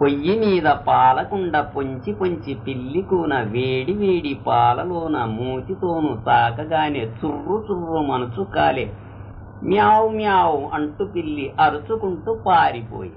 పొయ్యి మీద పాలకుండ పొంచి పొంచి పిల్లి కూన వేడి వేడి పాలలోన మూతితోను తాకగానే చుర్రు చుర్రు మనసు కాలే. మ్యావ్ మ్యావ్ అంటూ పిల్లి అరుచుకుంటూ పారిపోయి.